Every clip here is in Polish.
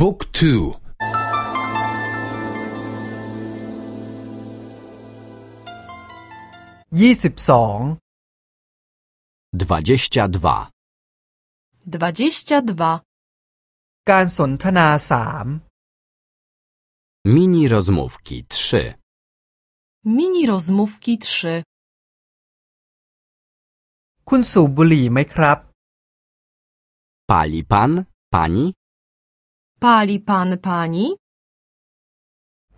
บุ๊กทู ยี่สิบสอง dwadzieścia dwa, dwadzieścia dwa, การสนทนาสาม mini rozmówki trzy, mini rozmówki trzy. คุณสูบบุหรี่ไหมครับ pali pan, pani, Pali pan pani?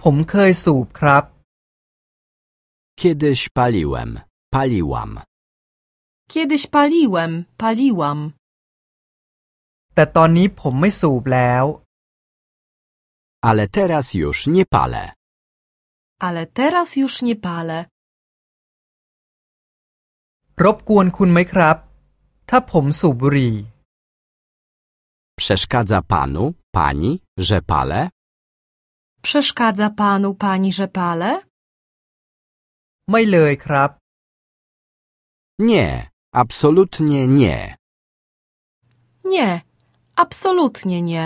ผมเคยสูบครับ kiedyś paliłem, paliłam, Kiedyś paliłem, paliłam, แต่ตอนนี้ผมไม่สูบแล้ว ale teraz już nie palę. ale teraz już nie palę. รบกวนคุณไหมครับ ถ้าผมสูบบุหรี่ Przeszkadza panu, pani, że palę? Przeszkadza panu pani, że palę? ไม่เลยครับ Nie, absolutnie nie. Nie, absolutnie nie.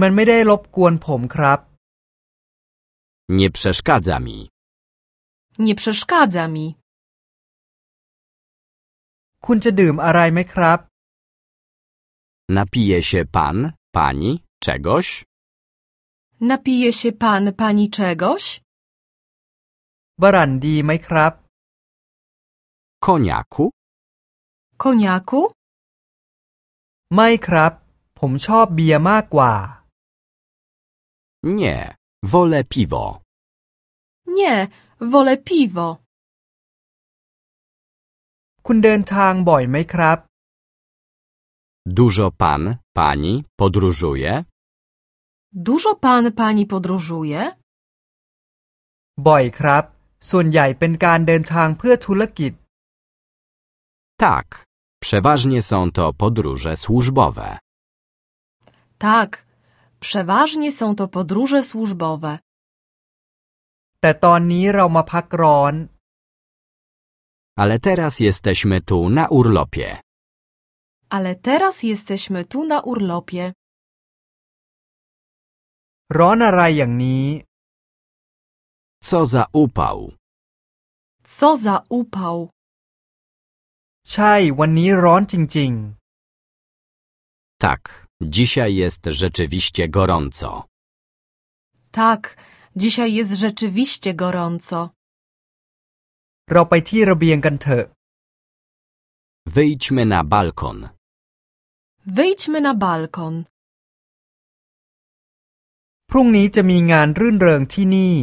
มันไม่ได้รบกวนผมครับ Nie przeszkadza mi. Nie przeszkadza mi. คุณจะดื่มอะไรไหมครับ Napije się pan, pani czegoś? Napije się pan pani czegoś? บรันดีไหมครับ Koniaku? Koniaku? ไม่ครับ ผมชอบเบียร์มากกว่า Nie, wolę piwo. Nie, wolę piwo. คุณเดินทางบ่อยไหมครับ Dużo pan, pani podróżuje? Dużo pan pani podróżuje? บ่อยครับ ส่วนใหญ่เป็นการเดินทางเพื่อธุรกิจ Tak, przeważnie są to podróże służbowe. Tak, przeważnie są to podróże służbowe. แต่ตอนนี้เรามาพักร้อน Ale teraz jesteśmy tu na urlopie. Ale teraz jesteśmy tu na urlopie. ร้อนอะไรอย่างนี้ Co za upał. Co za upał. ใช่วันนี้ร้อนจริง Tak, dzisiaj jest rzeczywiście gorąco. Tak, dzisiaj jest rzeczywiście gorąco. ๆ เราไปที่ระเบียงกันเถอะ Wyjdźmy na balkon. Wyjdźmy na balkon. พรุ่งนี้จะมีงานรื่นเริงที่นี่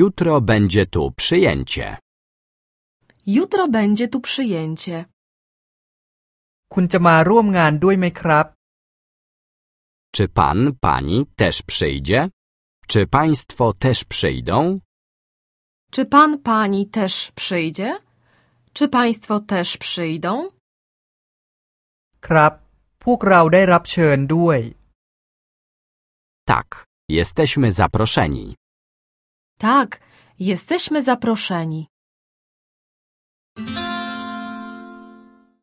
Jutro będzie tu przyjęcie. Jutro będzie tu przyjęcie. คุณจะมาร่วมงานด้วยไหมครับ Czy pan, pani też przyjdzie? Czy państwo też przyjdą? Czy pan pani też przyjdzie? Czy państwo też przyjdą? Tak, jesteśmy zaproszeni. Tak, jesteśmy zaproszeni.